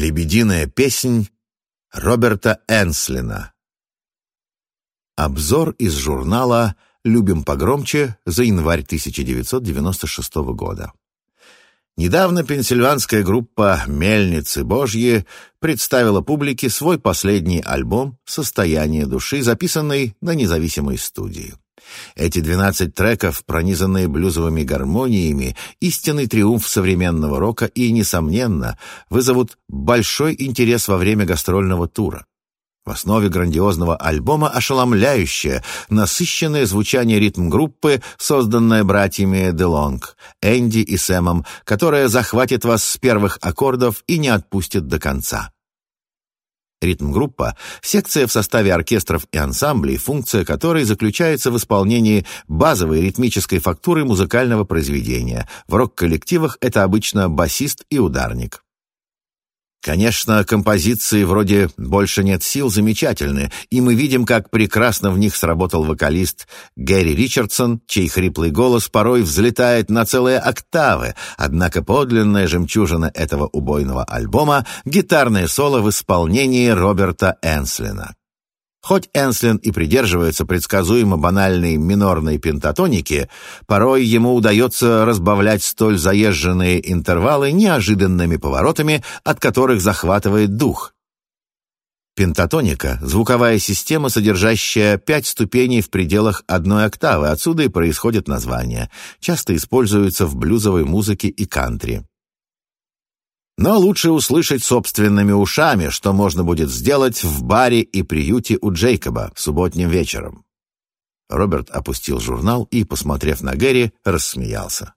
Лебединая песнь Роберта Энслина. Обзор из журнала «Любим погромче» за январь 1996 года. Недавно пенсильванская группа «Мельницы Божьи» представила публике свой последний альбом «Состояние души», записанный на независимой студии. Эти двенадцать треков, пронизанные блюзовыми гармониями, истинный триумф современного рока и, несомненно, вызовут большой интерес во время гастрольного тура. В основе грандиозного альбома ошеломляющее, насыщенное звучание ритм-группы, созданное братьями Делонг, Энди и Сэмом, которая захватит вас с первых аккордов и не отпустит до конца. Ритм-группа — секция в составе оркестров и ансамблей, функция которой заключается в исполнении базовой ритмической фактуры музыкального произведения. В рок-коллективах это обычно басист и ударник. Конечно, композиции вроде «Больше нет сил» замечательны, и мы видим, как прекрасно в них сработал вокалист Гэри Ричардсон, чей хриплый голос порой взлетает на целые октавы, однако подлинная жемчужина этого убойного альбома — гитарное соло в исполнении Роберта Энслина. Хоть Энслин и придерживается предсказуемо банальной минорной пентатоники, порой ему удается разбавлять столь заезженные интервалы неожиданными поворотами, от которых захватывает дух. Пентатоника — звуковая система, содержащая пять ступеней в пределах одной октавы, отсюда и происходит название. Часто используется в блюзовой музыке и кантри. Но лучше услышать собственными ушами, что можно будет сделать в баре и приюте у Джейкоба субботним вечером. Роберт опустил журнал и, посмотрев на Гэри, рассмеялся.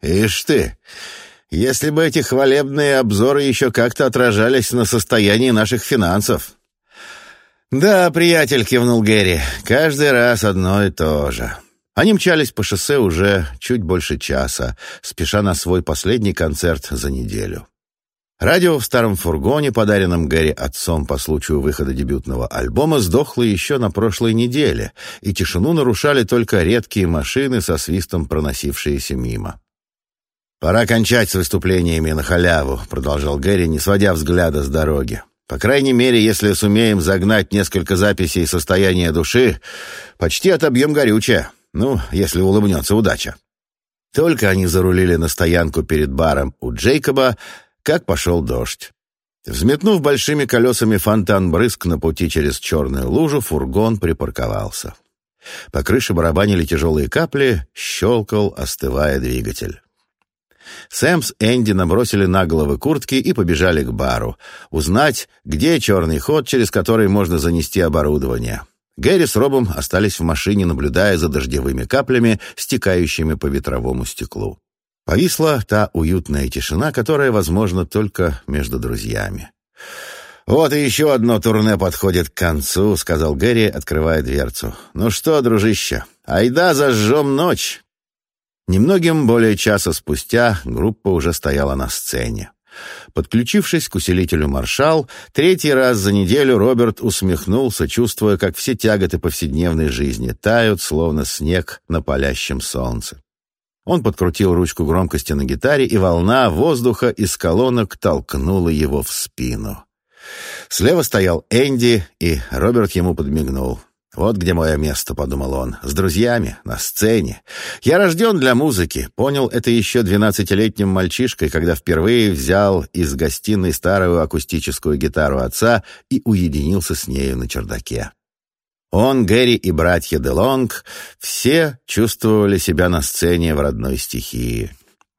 «Ишь ты! Если бы эти хвалебные обзоры еще как-то отражались на состоянии наших финансов!» «Да, приятель», — кивнул Гэри, — «каждый раз одно и то же». Они мчались по шоссе уже чуть больше часа, спеша на свой последний концерт за неделю. Радио в старом фургоне, подаренном Гэри отцом по случаю выхода дебютного альбома, сдохло еще на прошлой неделе, и тишину нарушали только редкие машины со свистом проносившиеся мимо. «Пора кончать с выступлениями на халяву», — продолжал Гэри, не сводя взгляда с дороги. «По крайней мере, если сумеем загнать несколько записей состояния души, почти отобьем горючее. Ну, если улыбнется удача». Только они зарулили на стоянку перед баром у Джейкоба, как пошел дождь. Взметнув большими колесами фонтан-брызг на пути через черную лужу, фургон припарковался. По крыше барабанили тяжелые капли, щелкал, остывая двигатель. Сэм с Энди набросили на головы куртки и побежали к бару, узнать, где черный ход, через который можно занести оборудование. Гэри с Робом остались в машине, наблюдая за дождевыми каплями, стекающими по ветровому стеклу. Повисла та уютная тишина, которая возможна только между друзьями. «Вот и еще одно турне подходит к концу», — сказал Гэри, открывая дверцу. «Ну что, дружище, айда зажжем ночь!» Немногим более часа спустя группа уже стояла на сцене. Подключившись к усилителю «Маршал», третий раз за неделю Роберт усмехнулся, чувствуя, как все тяготы повседневной жизни тают, словно снег на палящем солнце. Он подкрутил ручку громкости на гитаре, и волна воздуха из колонок толкнула его в спину. Слева стоял Энди, и Роберт ему подмигнул. «Вот где мое место», — подумал он, — «с друзьями, на сцене. Я рожден для музыки. Понял это еще двенадцатилетним мальчишкой, когда впервые взял из гостиной старую акустическую гитару отца и уединился с нею на чердаке. Он, Гэри и братья Делонг все чувствовали себя на сцене в родной стихии.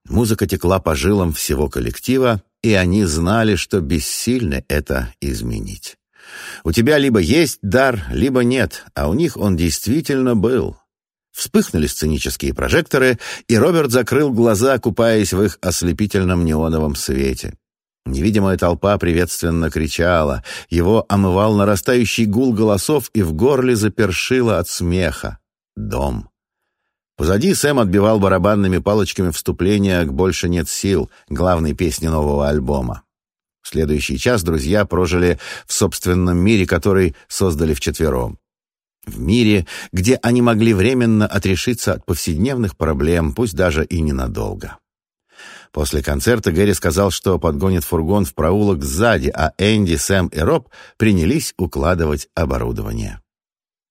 Музыка текла по жилам всего коллектива, и они знали, что бессильно это изменить. У тебя либо есть дар, либо нет, а у них он действительно был. Вспыхнули сценические прожекторы, и Роберт закрыл глаза, купаясь в их ослепительном неоновом свете. Невидимая толпа приветственно кричала, его омывал нарастающий гул голосов и в горле запершило от смеха. Дом. Позади Сэм отбивал барабанными палочками вступление к «Больше нет сил» главной песни нового альбома. В следующий час друзья прожили в собственном мире, который создали вчетвером. В мире, где они могли временно отрешиться от повседневных проблем, пусть даже и ненадолго. После концерта Гэри сказал, что подгонит фургон в проулок сзади, а Энди, Сэм и Роб принялись укладывать оборудование.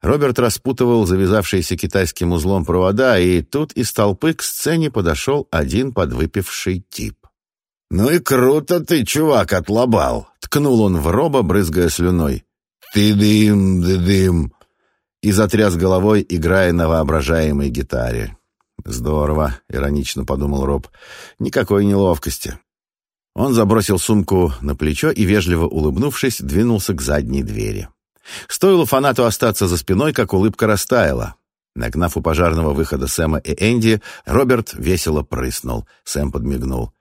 Роберт распутывал завязавшиеся китайским узлом провода, и тут из толпы к сцене подошел один подвыпивший тип. «Ну и круто ты, чувак, отлобал!» — ткнул он в Роба, брызгая слюной. «Ты дым, ты дым!» И затряс головой, играя на воображаемой гитаре. «Здорово», — иронично подумал Роб. «Никакой неловкости». Он забросил сумку на плечо и, вежливо улыбнувшись, двинулся к задней двери. Стоило фанату остаться за спиной, как улыбка растаяла. Нагнав у пожарного выхода Сэма и Энди, Роберт весело прыснул. Сэм подмигнул.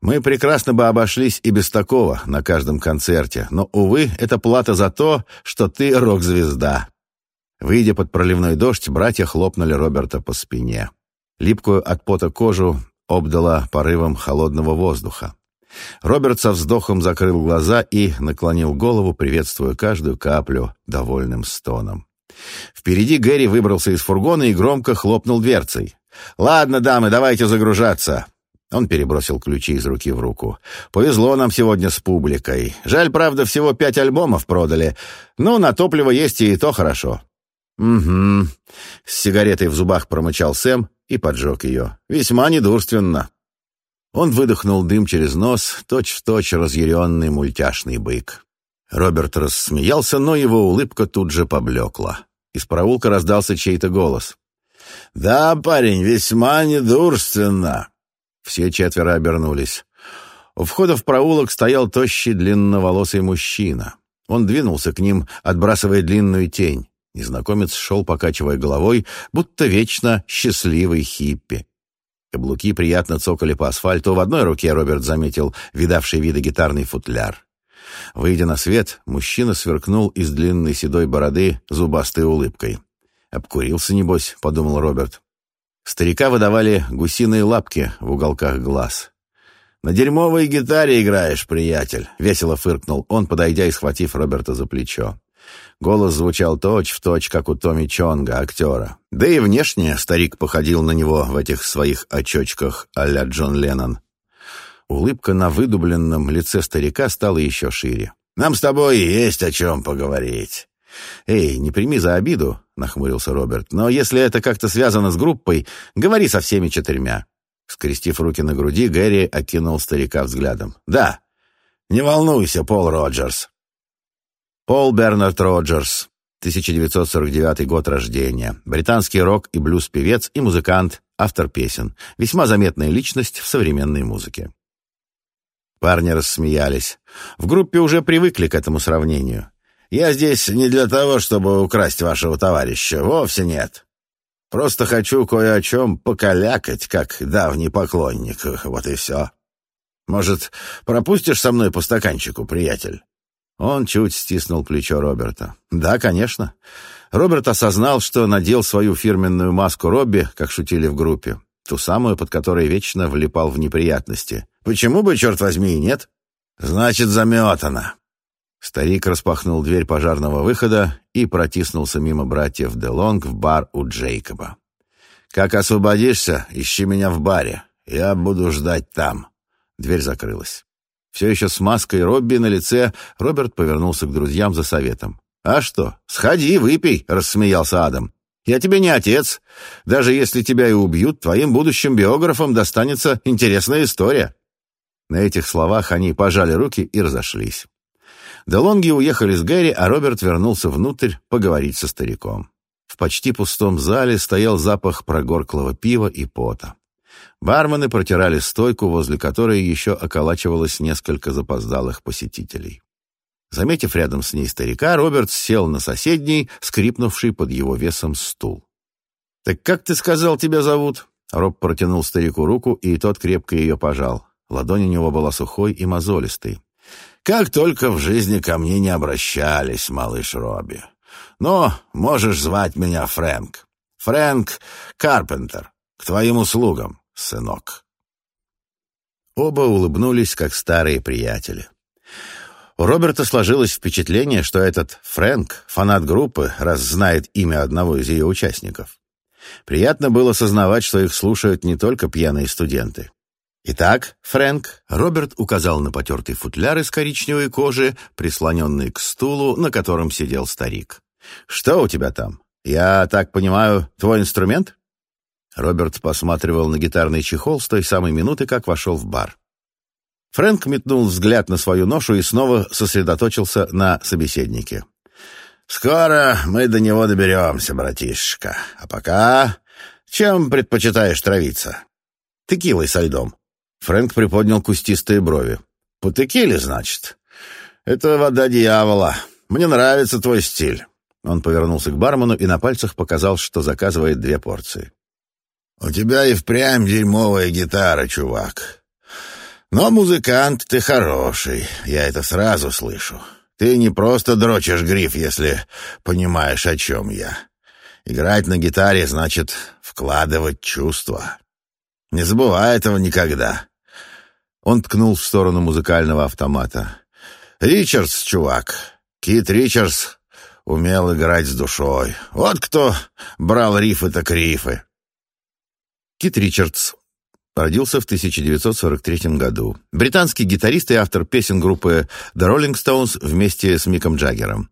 «Мы прекрасно бы обошлись и без такого на каждом концерте, но, увы, это плата за то, что ты рок-звезда». Выйдя под проливной дождь, братья хлопнули Роберта по спине. Липкую от пота кожу обдала порывом холодного воздуха. Роберт со вздохом закрыл глаза и наклонил голову, приветствуя каждую каплю довольным стоном. Впереди Гэри выбрался из фургона и громко хлопнул дверцей. «Ладно, дамы, давайте загружаться». Он перебросил ключи из руки в руку. «Повезло нам сегодня с публикой. Жаль, правда, всего пять альбомов продали. Ну, на топливо есть и то хорошо». «Угу». С сигаретой в зубах промычал Сэм и поджег ее. «Весьма недурственно». Он выдохнул дым через нос, точь-в-точь точь разъяренный мультяшный бык. Роберт рассмеялся, но его улыбка тут же поблекла. Из проулка раздался чей-то голос. «Да, парень, весьма недурственно!» Все четверо обернулись. У входа в проулок стоял тощий длинноволосый мужчина. Он двинулся к ним, отбрасывая длинную тень. Незнакомец шел, покачивая головой, будто вечно счастливый хиппи. Каблуки приятно цокали по асфальту. В одной руке Роберт заметил видавший виды гитарный футляр. Выйдя на свет, мужчина сверкнул из длинной седой бороды зубастой улыбкой. «Обкурился, небось», — подумал Роберт. Старика выдавали гусиные лапки в уголках глаз. «На дерьмовой гитаре играешь, приятель», — весело фыркнул он, подойдя и схватив Роберта за плечо. Голос звучал точь-в-точь, как у Томми Чонга, актера. Да и внешне старик походил на него в этих своих очочках а-ля Джон Леннон. Улыбка на выдубленном лице старика стала еще шире. «Нам с тобой есть о чем поговорить». «Эй, не прими за обиду», — нахмурился Роберт, «но если это как-то связано с группой, говори со всеми четырьмя». Скрестив руки на груди, Гэри окинул старика взглядом. «Да, не волнуйся, Пол Роджерс. Пол Бернард Роджерс, 1949 год рождения, британский рок и блюз-певец и музыкант, автор песен, весьма заметная личность в современной музыке. Парни рассмеялись. В группе уже привыкли к этому сравнению. «Я здесь не для того, чтобы украсть вашего товарища, вовсе нет. Просто хочу кое о чем покалякать, как давний поклонник, вот и все. Может, пропустишь со мной по стаканчику, приятель?» Он чуть стиснул плечо Роберта. «Да, конечно». Роберт осознал, что надел свою фирменную маску Робби, как шутили в группе, ту самую, под которой вечно влипал в неприятности. «Почему бы, черт возьми, и нет?» «Значит, заметано». Старик распахнул дверь пожарного выхода и протиснулся мимо братьев Делонг в бар у Джейкоба. «Как освободишься, ищи меня в баре. Я буду ждать там». Дверь закрылась. Все еще с маской Робби на лице, Роберт повернулся к друзьям за советом. «А что? Сходи, выпей», — рассмеялся Адам. «Я тебе не отец. Даже если тебя и убьют, твоим будущим биографам достанется интересная история». На этих словах они пожали руки и разошлись. Делонги уехали с Гэри, а Роберт вернулся внутрь поговорить со стариком. В почти пустом зале стоял запах прогорклого пива и пота. Бармены протирали стойку, возле которой еще околачивалось несколько запоздалых посетителей. Заметив рядом с ней старика, Роберт сел на соседний, скрипнувший под его весом стул. «Так как ты сказал, тебя зовут?» Роб протянул старику руку, и тот крепко ее пожал. Ладонь у него была сухой и мозолистой. «Как только в жизни ко мне не обращались, малыш Робби. Но можешь звать меня Фрэнк. Фрэнк Карпентер. К твоим услугам сынок». Оба улыбнулись, как старые приятели. У Роберта сложилось впечатление, что этот Фрэнк — фанат группы, раз знает имя одного из ее участников. Приятно было сознавать, что их слушают не только пьяные студенты. «Итак, Фрэнк», — Роберт указал на потертый футляр из коричневой кожи, прислоненный к стулу, на котором сидел старик. «Что у тебя там? Я так понимаю, твой инструмент?» Роберт посматривал на гитарный чехол с той самой минуты, как вошел в бар. Фрэнк метнул взгляд на свою ношу и снова сосредоточился на собеседнике. «Скоро мы до него доберемся, братишка. А пока... Чем предпочитаешь травиться?» «Текилой со льдом». Фрэнк приподнял кустистые брови. «По текиле, значит? Это вода дьявола. Мне нравится твой стиль». Он повернулся к бармену и на пальцах показал, что заказывает две порции. «У тебя и впрямь дерьмовая гитара, чувак. Но музыкант ты хороший, я это сразу слышу. Ты не просто дрочишь гриф, если понимаешь, о чем я. Играть на гитаре значит вкладывать чувства. Не забывай этого никогда». Он ткнул в сторону музыкального автомата. «Ричардс, чувак, Кит Ричардс умел играть с душой. Вот кто брал рифы так рифы». Кит Ричардс родился в 1943 году. Британский гитарист и автор песен группы The Rolling Stones вместе с Миком Джаггером.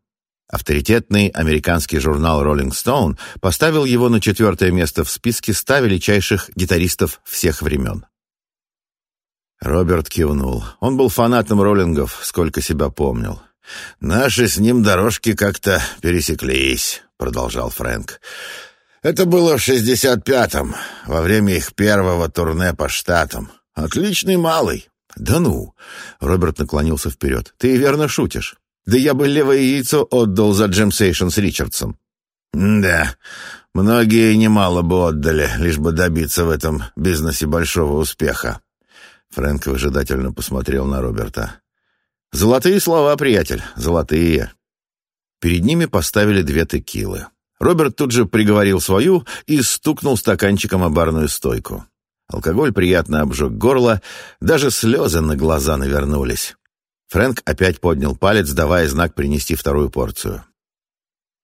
Авторитетный американский журнал Rolling Stone поставил его на четвертое место в списке ста величайших гитаристов всех времен. Роберт кивнул. Он был фанатом роллингов, сколько себя помнил. «Наши с ним дорожки как-то пересеклись», — продолжал Фрэнк. Это было в шестьдесят пятом, во время их первого турне по штатам. Отличный малый. Да ну. Роберт наклонился вперед. Ты верно шутишь. Да я бы левое яйцо отдал за Джем Сейшн с Ричардсом. Да, многие немало бы отдали, лишь бы добиться в этом бизнесе большого успеха. Фрэнк выжидательно посмотрел на Роберта. «Золотые слова, приятель, золотые». Перед ними поставили две текилы. Роберт тут же приговорил свою и стукнул стаканчиком о барную стойку. Алкоголь приятно обжег горло, даже слезы на глаза навернулись. Фрэнк опять поднял палец, давая знак принести вторую порцию.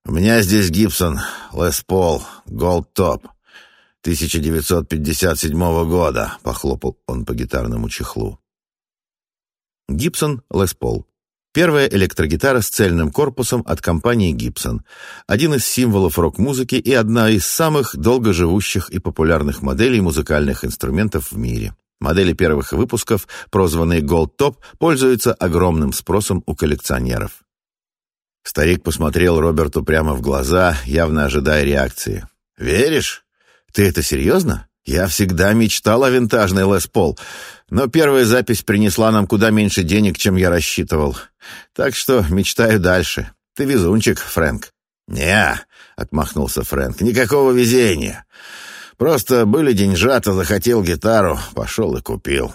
«У меня здесь Гибсон, Лес Пол, Голд Топ, 1957 года», — похлопал он по гитарному чехлу. Гибсон, Лес Пол. Первая электрогитара с цельным корпусом от компании Gibson. Один из символов рок-музыки и одна из самых долгоживущих и популярных моделей музыкальных инструментов в мире. Модели первых выпусков, прозванные Gold Top, пользуются огромным спросом у коллекционеров. Старик посмотрел Роберту прямо в глаза, явно ожидая реакции. «Веришь? Ты это серьезно? Я всегда мечтал о винтажной Лес Пол, но первая запись принесла нам куда меньше денег, чем я рассчитывал. Так что мечтаю дальше. Ты везунчик, Фрэнк». «Не», — отмахнулся Фрэнк, — «никакого везения. Просто были деньжата, захотел гитару, пошел и купил.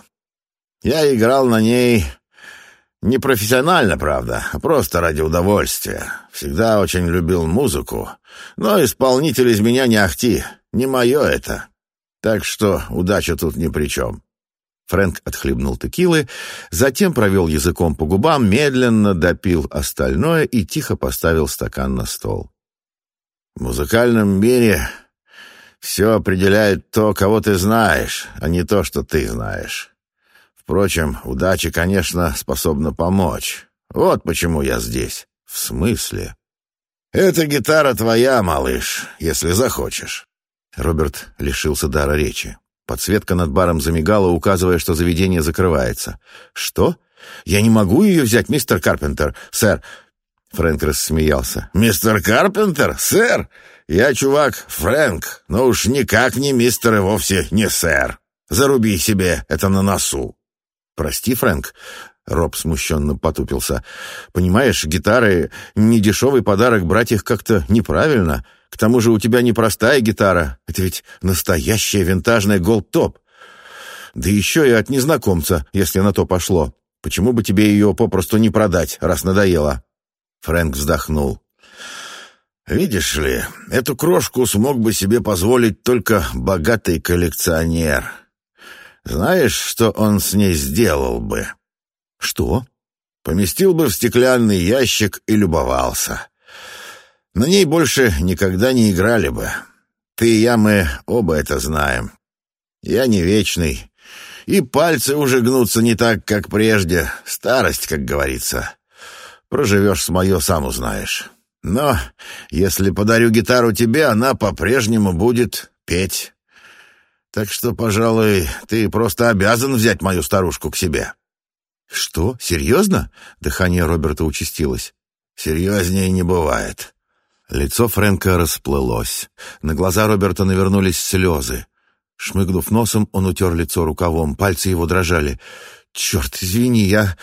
Я играл на ней не профессионально, правда, а просто ради удовольствия. Всегда очень любил музыку, но исполнитель из меня не ахти, не мое это. Так что удача тут ни при чем». Фрэнк отхлебнул текилы, затем провел языком по губам, медленно допил остальное и тихо поставил стакан на стол. «В музыкальном мире все определяет то, кого ты знаешь, а не то, что ты знаешь. Впрочем, удача, конечно, способна помочь. Вот почему я здесь. В смысле? Эта гитара твоя, малыш, если захочешь». Роберт лишился дара речи. Подсветка над баром замигала, указывая, что заведение закрывается. «Что? Я не могу ее взять, мистер Карпентер, сэр!» Фрэнк рассмеялся. «Мистер Карпентер? Сэр? Я, чувак, Фрэнк, но уж никак не мистер и вовсе не сэр. Заруби себе это на носу». «Прости, Фрэнк», — Роб смущенно потупился. «Понимаешь, гитары — недешевый подарок, брать их как-то неправильно. К тому же у тебя не простая гитара, это ведь настоящая винтажная голд-топ. Да еще и от незнакомца, если на то пошло. Почему бы тебе ее попросту не продать, раз надоело?» Фрэнк вздохнул. «Видишь ли, эту крошку смог бы себе позволить только богатый коллекционер. Знаешь, что он с ней сделал бы?» «Что?» «Поместил бы в стеклянный ящик и любовался. На ней больше никогда не играли бы. Ты и я, мы оба это знаем. Я не вечный, И пальцы уже гнутся не так, как прежде. Старость, как говорится. Проживешь с мое, сам узнаешь. Но если подарю гитару тебе, она по-прежнему будет петь. Так что, пожалуй, ты просто обязан взять мою старушку к себе». «Что? Серьезно?» — дыхание Роберта участилось. «Серьезнее не бывает». Лицо Фрэнка расплылось. На глаза Роберта навернулись слезы. Шмыгнув носом, он утер лицо рукавом, пальцы его дрожали. «Черт, извини, я...»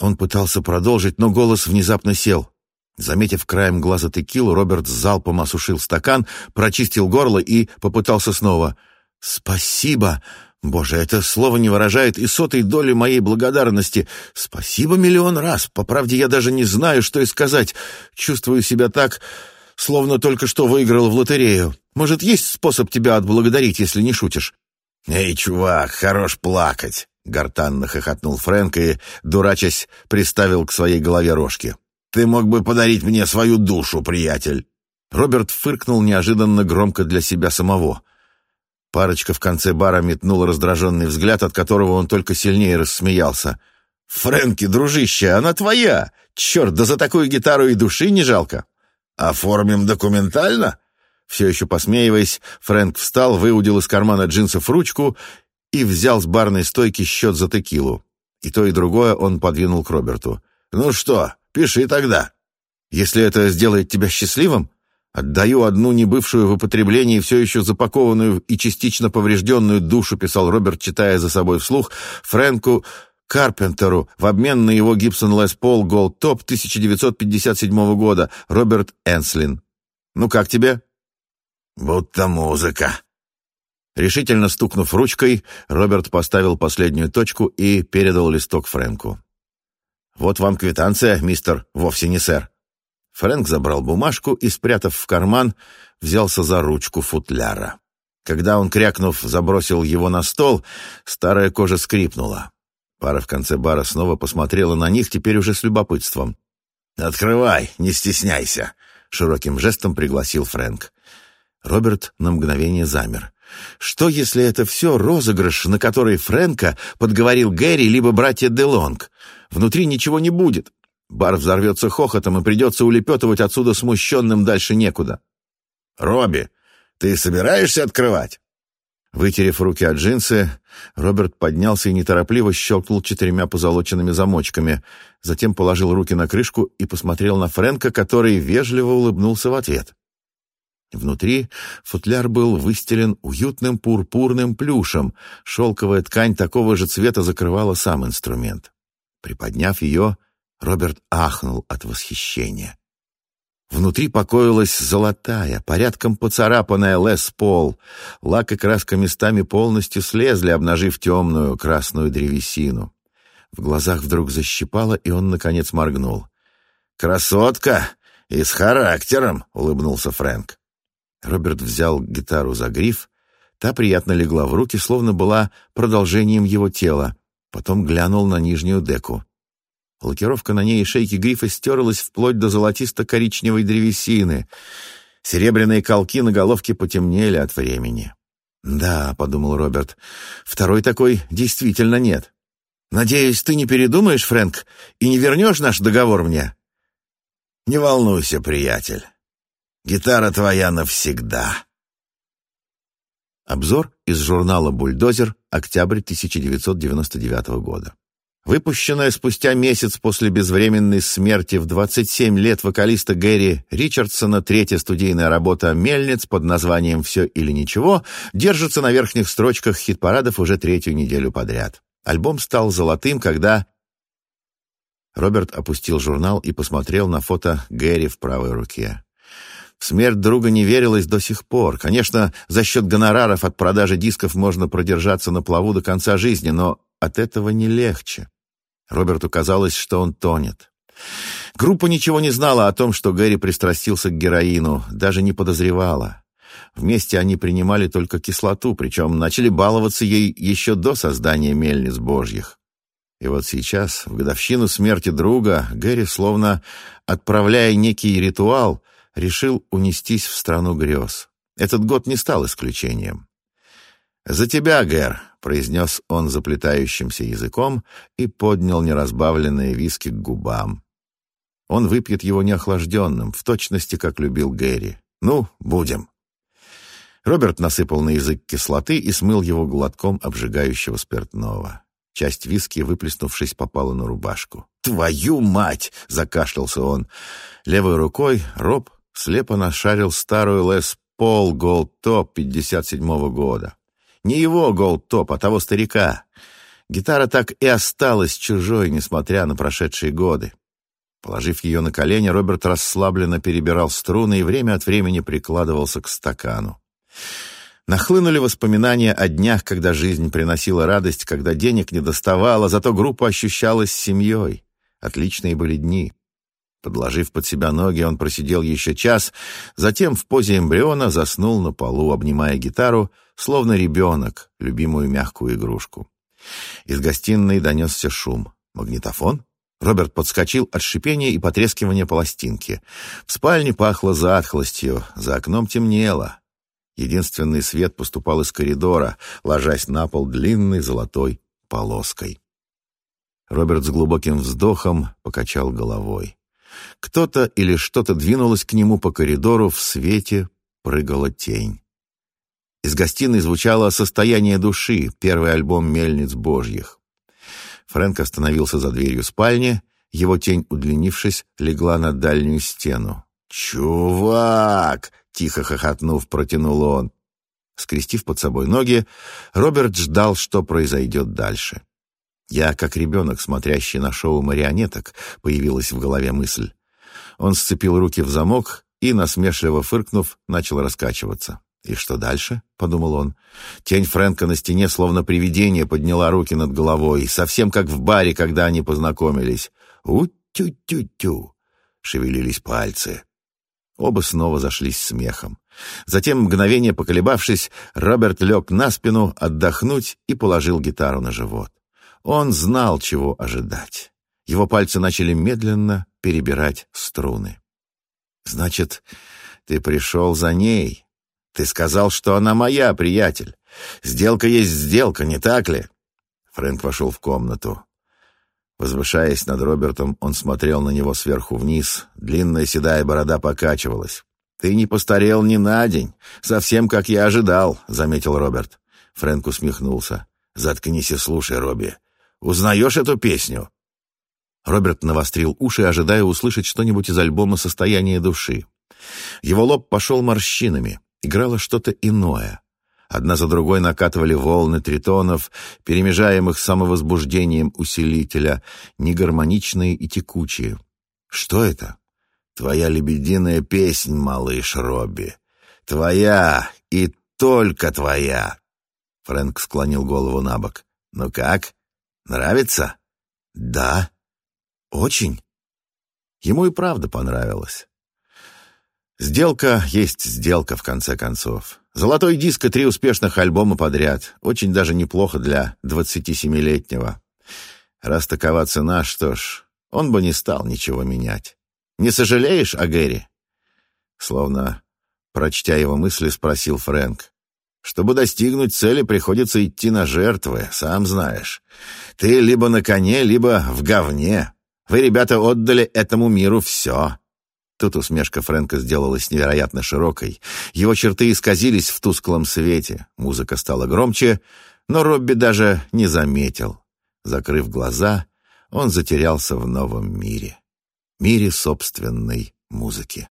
Он пытался продолжить, но голос внезапно сел. Заметив краем глаза текилу, Роберт залпом осушил стакан, прочистил горло и попытался снова. «Спасибо! Боже, это слово не выражает и сотой доли моей благодарности. Спасибо миллион раз. По правде, я даже не знаю, что и сказать. Чувствую себя так, словно только что выиграл в лотерею. Может, есть способ тебя отблагодарить, если не шутишь?» «Эй, чувак, хорош плакать!» — гортанно хохотнул Фрэнк и, дурачась, приставил к своей голове рожки. Ты мог бы подарить мне свою душу, приятель!» Роберт фыркнул неожиданно громко для себя самого. Парочка в конце бара метнула раздраженный взгляд, от которого он только сильнее рассмеялся. «Фрэнки, дружище, она твоя! Черт, да за такую гитару и души не жалко!» «Оформим документально?» Все еще посмеиваясь, Фрэнк встал, выудил из кармана джинсов ручку и взял с барной стойки счет за текилу. И то, и другое он подвинул к Роберту. «Ну что, Пиши тогда. Если это сделает тебя счастливым, отдаю одну небывшую в употреблении все еще запакованную и частично поврежденную душу, писал Роберт, читая за собой вслух, Фрэнку Карпентеру в обмен на его Гибсон Лес Пол Голд Топ 1957 года, Роберт Энслин. Ну как тебе? Будто музыка. Решительно стукнув ручкой, Роберт поставил последнюю точку и передал листок Фрэнку. «Вот вам квитанция, мистер, вовсе не сэр». Фрэнк забрал бумажку и, спрятав в карман, взялся за ручку футляра. Когда он, крякнув, забросил его на стол, старая кожа скрипнула. Пара в конце бара снова посмотрела на них, теперь уже с любопытством. «Открывай, не стесняйся», — широким жестом пригласил Фрэнк. Роберт на мгновение замер. Что, если это все розыгрыш, на который Фрэнка подговорил Гэри либо братья Делонг? Внутри ничего не будет. Бар взорвется хохотом, и придется улепетывать отсюда смущенным дальше некуда. «Робби, ты собираешься открывать?» Вытерев руки от джинсы, Роберт поднялся и неторопливо щелкнул четырьмя позолоченными замочками, затем положил руки на крышку и посмотрел на Фрэнка, который вежливо улыбнулся в ответ. Внутри футляр был выстелен уютным пурпурным плюшем, шелковая ткань такого же цвета закрывала сам инструмент. Приподняв ее, Роберт ахнул от восхищения. Внутри покоилась золотая, порядком поцарапанная Лес Пол. Лак и краска местами полностью слезли, обнажив темную красную древесину. В глазах вдруг защипало, и он, наконец, моргнул. «Красотка! И с характером!» — улыбнулся Фрэнк. Роберт взял гитару за гриф. Та приятно легла в руки, словно была продолжением его тела. Потом глянул на нижнюю деку. Лакировка на ней и шейке грифа стерлась вплоть до золотисто-коричневой древесины. Серебряные колки на головке потемнели от времени. «Да», — подумал Роберт, — «второй такой действительно нет. Надеюсь, ты не передумаешь, Фрэнк, и не вернешь наш договор мне?» «Не волнуйся, приятель. Гитара твоя навсегда». Обзор из журнала «Бульдозер», октябрь 1999 года. Выпущенная спустя месяц после безвременной смерти в 27 лет вокалиста Гэри Ричардсона третья студийная работа «Мельниц» под названием «Все или ничего» держится на верхних строчках хит-парадов уже третью неделю подряд. Альбом стал золотым, когда... Роберт опустил журнал и посмотрел на фото Гэри в правой руке. В смерть друга не верилось до сих пор. Конечно, за счет гонораров от продажи дисков можно продержаться на плаву до конца жизни, но от этого не легче. Роберту казалось, что он тонет. Группа ничего не знала о том, что Гэри пристрастился к героину, даже не подозревала. Вместе они принимали только кислоту, причем начали баловаться ей еще до создания мельниц божьих. И вот сейчас, в годовщину смерти друга, Гэри, словно отправляя некий ритуал, решил унестись в страну грез. Этот год не стал исключением. «За тебя, Гэр», — произнес он заплетающимся языком и поднял неразбавленные виски к губам. Он выпьет его неохлажденным, в точности, как любил Гэри. «Ну, будем». Роберт насыпал на язык кислоты и смыл его глотком обжигающего спиртного. Часть виски, выплеснувшись, попала на рубашку. «Твою мать!» — закашлялся он. Левой рукой Роб слепо нашарил старую Les Paul Gold Top 57-го года. Не его Gold Top, а того старика. Гитара так и осталась чужой, несмотря на прошедшие годы. Положив ее на колени, Роберт расслабленно перебирал струны и время от времени прикладывался к стакану. Нахлынули воспоминания о днях, когда жизнь приносила радость, когда денег не доставало, зато группа ощущалась семьей. Отличные были дни. Подложив под себя ноги, он просидел еще час, затем в позе эмбриона заснул на полу, обнимая гитару, словно ребенок, любимую мягкую игрушку. Из гостиной донесся шум. Магнитофон? Роберт подскочил от шипения и потрескивания пластинки. В спальне пахло затхлостью, за окном темнело. Единственный свет поступал из коридора, ложась на пол длинной золотой полоской. Роберт с глубоким вздохом покачал головой. Кто-то или что-то двинулось к нему по коридору, в свете прыгала тень. Из гостиной звучало «Состояние души», первый альбом «Мельниц Божьих». Фрэнк остановился за дверью спальни, его тень, удлинившись, легла на дальнюю стену. «Чувак!» — тихо хохотнув, протянул он. Скрестив под собой ноги, Роберт ждал, что произойдет дальше. «Я как ребенок, смотрящий на шоу марионеток», — появилась в голове мысль. Он сцепил руки в замок и, насмешливо фыркнув, начал раскачиваться. «И что дальше?» — подумал он. Тень Фрэнка на стене, словно привидение, подняла руки над головой, совсем как в баре, когда они познакомились. «У-тю-тю-тю!» — шевелились пальцы. Оба снова зашлись смехом. Затем, мгновение поколебавшись, Роберт лег на спину отдохнуть и положил гитару на живот. Он знал, чего ожидать. Его пальцы начали медленно перебирать струны. «Значит, ты пришел за ней. Ты сказал, что она моя, приятель. Сделка есть сделка, не так ли?» Фрэнк вошел в комнату. Возвышаясь над Робертом, он смотрел на него сверху вниз. Длинная седая борода покачивалась. «Ты не постарел ни на день. Совсем как я ожидал», — заметил Роберт. Фрэнк усмехнулся. «Заткнись и слушай, Робби. Узнаешь эту песню?» Роберт навострил уши, ожидая услышать что-нибудь из альбома «Состояние души». Его лоб пошел морщинами. Играло что-то иное. Одна за другой накатывали волны тритонов, перемежаемых самовозбуждением усилителя, негармоничные и текучие. Что это? Твоя лебединая песнь, малыш Робби. Твоя и только твоя. Фрэнк склонил голову на бок. Ну как? Нравится? Да. Очень. Ему и правда понравилось. Сделка есть сделка, в конце концов. Золотой диск и три успешных альбома подряд. Очень даже неплохо для 27-летнего. Раз такова цена, что ж, он бы не стал ничего менять. Не сожалеешь о Гэри? Словно, прочтя его мысли, спросил Фрэнк. Чтобы достигнуть цели, приходится идти на жертвы, сам знаешь. Ты либо на коне, либо в говне. Вы, ребята, отдали этому миру все. Тут усмешка Фрэнка сделалась невероятно широкой. Его черты исказились в тусклом свете. Музыка стала громче, но Робби даже не заметил. Закрыв глаза, он затерялся в новом мире. Мире собственной музыки.